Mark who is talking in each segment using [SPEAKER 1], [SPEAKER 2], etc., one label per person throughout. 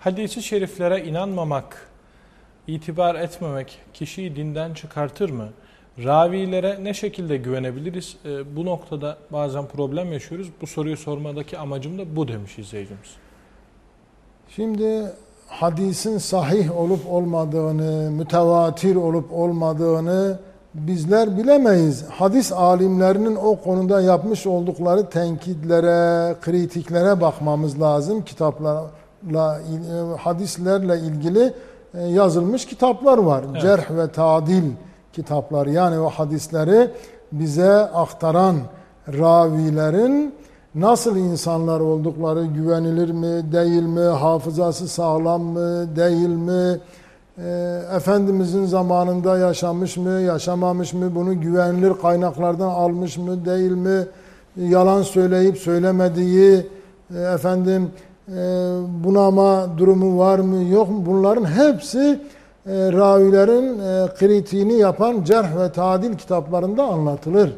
[SPEAKER 1] Hadisi şeriflere inanmamak, itibar etmemek kişiyi dinden çıkartır mı? Ravilere ne şekilde güvenebiliriz? E, bu noktada bazen problem yaşıyoruz. Bu soruyu sormadaki amacım da bu demiş izleyicimiz.
[SPEAKER 2] Şimdi hadisin sahih olup olmadığını, mütevatir olup olmadığını bizler bilemeyiz. Hadis alimlerinin o konuda yapmış oldukları tenkitlere, kritiklere bakmamız lazım. Kitaplarla, hadislerle ilgili e, yazılmış kitaplar var. Evet. Cerh ve tadil kitaplar. Yani o hadisleri bize aktaran ravilerin nasıl insanlar oldukları güvenilir mi, değil mi, hafızası sağlam mı, değil mi, e, Efendimizin zamanında yaşamış mı, yaşamamış mı, bunu güvenilir kaynaklardan almış mı, değil mi, yalan söyleyip söylemediği, e, efendim e, bunama durumu var mı, yok mu, bunların hepsi e, ravilerin e, kritiğini yapan cerh ve tadil kitaplarında anlatılır.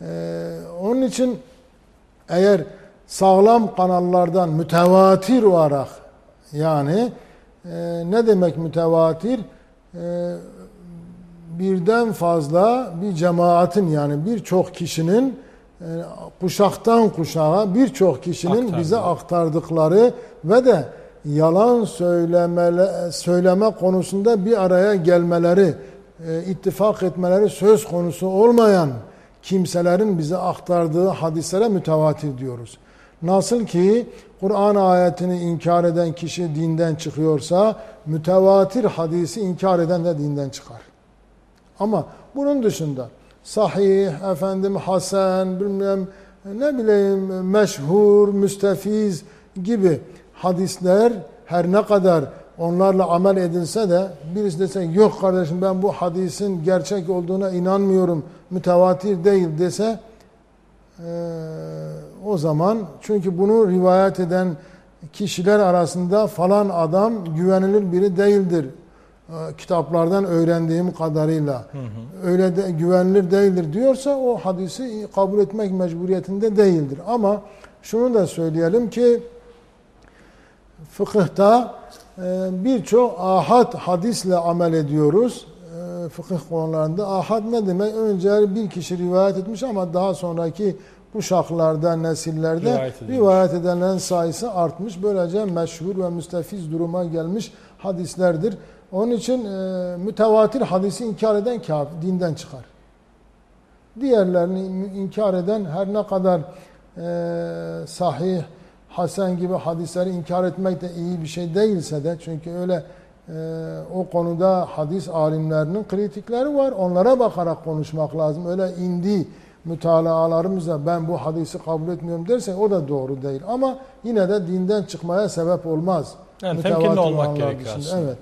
[SPEAKER 2] E, onun için eğer sağlam kanallardan mütevatir olarak yani e, ne demek mütevatir? Birden fazla bir cemaatin yani birçok kişinin kuşaktan kuşağa birçok kişinin Aktardı. bize aktardıkları ve de yalan söylemele, söyleme konusunda bir araya gelmeleri, e, ittifak etmeleri söz konusu olmayan kimselerin bize aktardığı hadislere mütevatir diyoruz. Nasıl ki Kur'an ayetini inkar eden kişi dinden çıkıyorsa mütevatir hadisi inkar eden de dinden çıkar. Ama bunun dışında sahih, efendim hasen, bilmem ne bileyim meşhur, müstefiz gibi hadisler her ne kadar onlarla amel edilse de birisi dese yok kardeşim ben bu hadisin gerçek olduğuna inanmıyorum, mütevatir değil dese e, o zaman çünkü bunu rivayet eden kişiler arasında falan adam güvenilir biri değildir. E, kitaplardan öğrendiğim kadarıyla hı hı. öyle de güvenilir değildir diyorsa o hadisi kabul etmek mecburiyetinde değildir. Ama şunu da söyleyelim ki fıkıhta e, birçok ahad hadisle amel ediyoruz. E, fıkıh konularında ahad ne demek? Önce bir kişi rivayet etmiş ama daha sonraki kuşaklarda, nesillerde rivayet, rivayet edenlerin sayısı artmış. Böylece meşhur ve müstefiz duruma gelmiş hadislerdir. Onun için e, mütevatir hadisi inkar eden kafir, dinden çıkar. Diğerlerini inkar eden her ne kadar e, sahih, hasen gibi hadisleri inkar etmek de iyi bir şey değilse de çünkü öyle e, o konuda hadis alimlerinin kritikleri var. Onlara bakarak konuşmak lazım. Öyle indi mütalaalarımızla ben bu hadisi kabul etmiyorum derse o da doğru değil. Ama yine de dinden çıkmaya sebep olmaz.
[SPEAKER 1] Yani temkinli olmak gerekiyor aslında.
[SPEAKER 2] Evet.